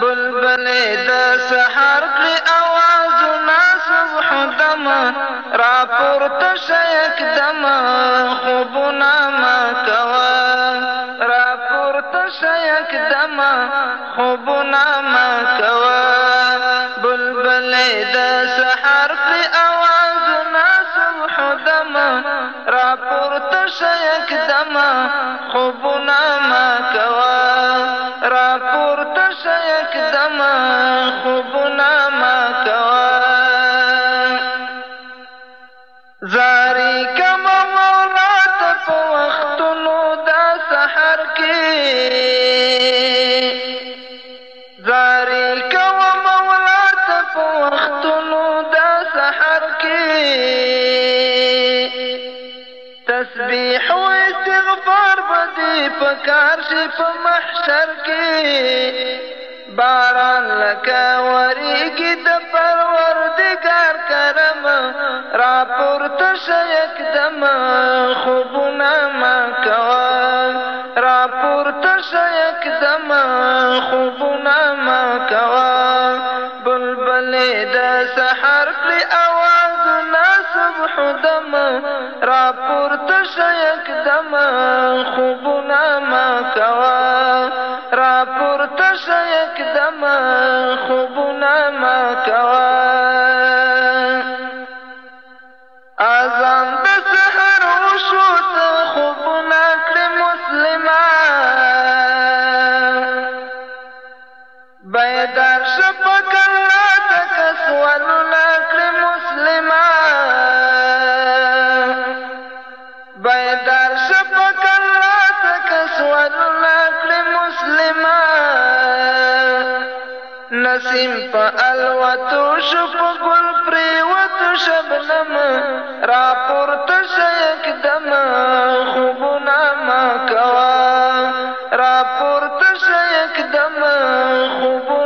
بلبلې د سحر کړې اوازونه صبح دمه راپورته شه یکدمه خوبونه مه کوه راپورته شه یکدمه خوبونه مه کوه بلبلې د سحر کړې اوازونه صبح دمه راپورته شه یکدمه خوبونه مه را پورته شه یکدم خوبونه ما کوه زاری کما مولا ته په وختونو دا سحر کې دی پکار شي په محشر کې باران لکه وریږي د پروردګار کرم را پورته شه یکدم خوبونه مه کوه را پورته شه یکدم خوبونه مه کوه بلبلې د سحر کړې اوازونه صبح دم را پورته شه یکدم قلوبنا ما توان أعظم بسهر وشوت خبنا لمسلمان بيدار شبك لا تكسولنا لمسلمان بيدار شبك لا تكسولنا لمسلمان نسیم فالوتو شو په ګل پریوتو شبنم را پورته شه یکدم خوبونه ما کوه را پورته شه یکدم خوبونه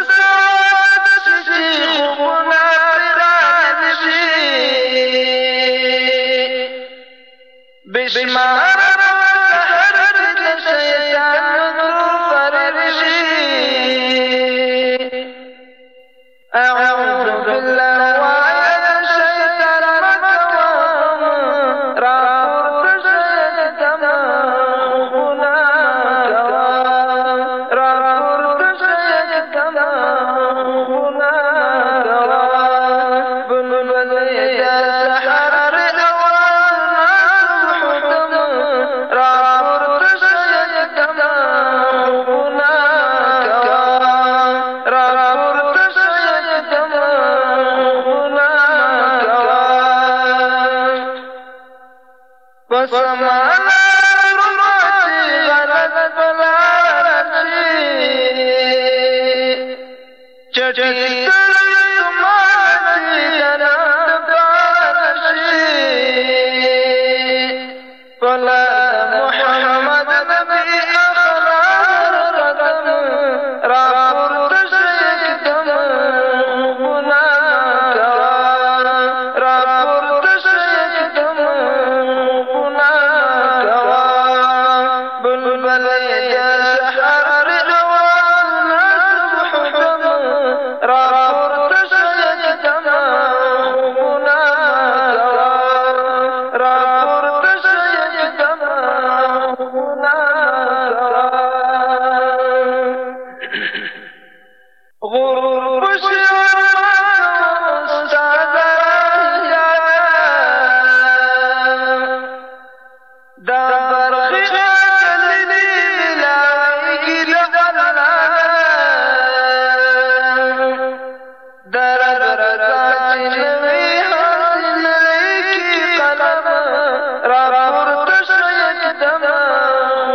चढ़ी कुमार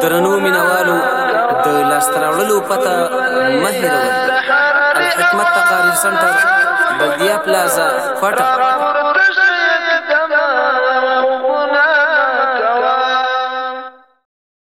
درنو مینوالو د لاسته راوړلو پته مه هېروئ الحکمت تقاریر سنټر بلدیه پلازا کوټه